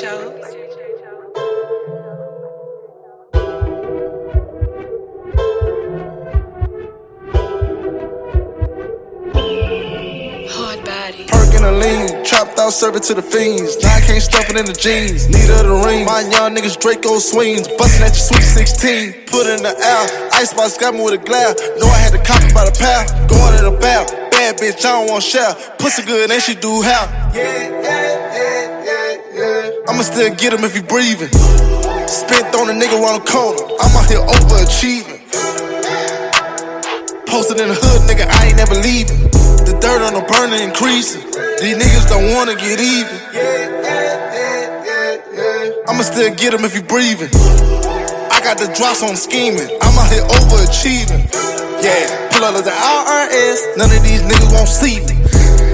Jones. Hard body. Perk in a lean, trapped out serving to the fiends. Now I can't stuff it in the jeans. Need of the ring, my young niggas Draco swings. Bustin' at your sweet 16. Put it in the air, icebox got me with a glare. Know I had to copy by the pound. Going in the bath, bad bitch, I don't want share. Pussy good and she do how. Yeah, yeah. I'ma still get him if he breathing. Spent on a nigga the corner. I'm out here overachieving. Posted in the hood, nigga, I ain't never leaving. The dirt on the burner increasing. These niggas don't wanna get even. I'ma still get him if he breathing. I got the drops on scheming. I'm out here overachieving. Yeah, pull up the IRS. None of these niggas won't see me.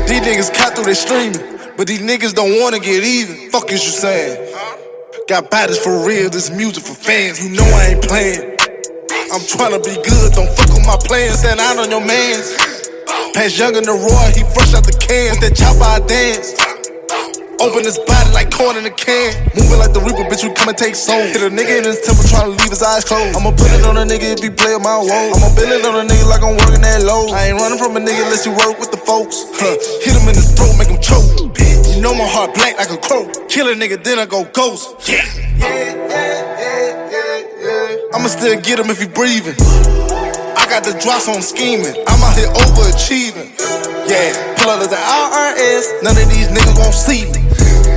These niggas cat through they streaming. But these niggas don't wanna get even. Fuck is you saying? Got bodies for real, this music for fans. You know I ain't playing. I'm tryna be good, don't fuck with my plans. Stand out on your mans. Pass young in the Roy, he fresh out the can. With that chopper, I dance. Open his body like corn in a can. Moving like the Reaper, bitch, we come and take soul. Hit a nigga in his temple, tryna leave his eyes closed. I'ma put it on a nigga if he play my woe. I'ma bill it on a nigga like I'm working that low. I ain't running from a nigga unless you work with the folks. Huh. Hit him in his throat, make him choke. Know my heart black like a crow. Kill a nigga, then I go ghost. Yeah. I'ma still get him if he breathing. I got the drops on scheming. I'm out here overachieving. Yeah, pull up to the IRS. None of these niggas won't see me.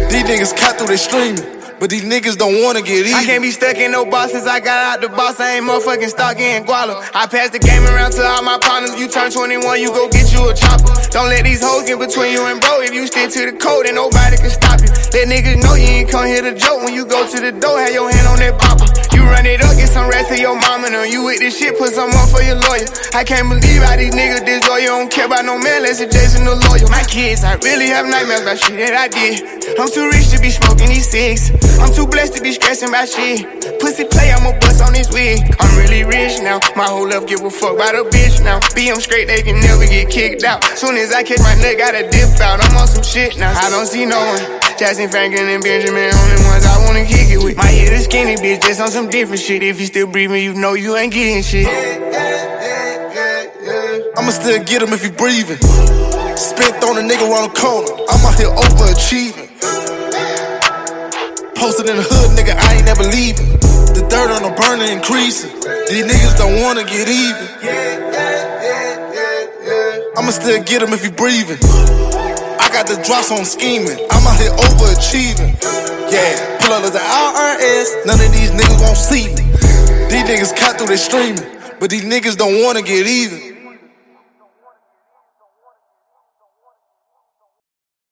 These niggas cat through they streaming. But these niggas don't wanna get even. I can't be stuck in no box since I got out the box. I ain't motherfucking stuck in guala. I pass the game around to all my partners. You turn 21, you go get you a chopper. Don't let these hoes get between you and bro. If you stick to the code, then nobody can stop you. Let niggas know you ain't come here to joke. When you go to the door, have your hand on that popper. You run it up, get some rest to your mama. Now you with this shit, put some on for your lawyer. I can't believe how these niggas disloyal. Don't care about no man, unless it's Jason the lawyer. My kids, I really have nightmares about shit that I did. I'm too rich to be smoking these six. I'm too blessed to be stressing about shit. Pussy play, I'ma bust on this wig. I'm really rich now. My whole life give a fuck about a bitch now. Be them straight, they can never get kicked out. Soon as I catch my nut, gotta dip out. I'm on some shit now. I don't see no one. Jackson Franklin and Benjamin, only ones I wanna kick it with. My head is skinny, bitch, just on some different shit. If you still breathing, you know you ain't getting shit. I'ma still get him if he breathing. Spent on a nigga around the corner. I'm out here overachieving. Posted in the hood, nigga, I ain't never leaving. Burner increasing. These niggas don't wanna get even. I'ma still get him if he breathing. I got the drops on scheming. I'm out here overachieving. Yeah, pull up to the IRS. None of these niggas won't see me. These niggas cut through they streaming. But these niggas don't wanna get even.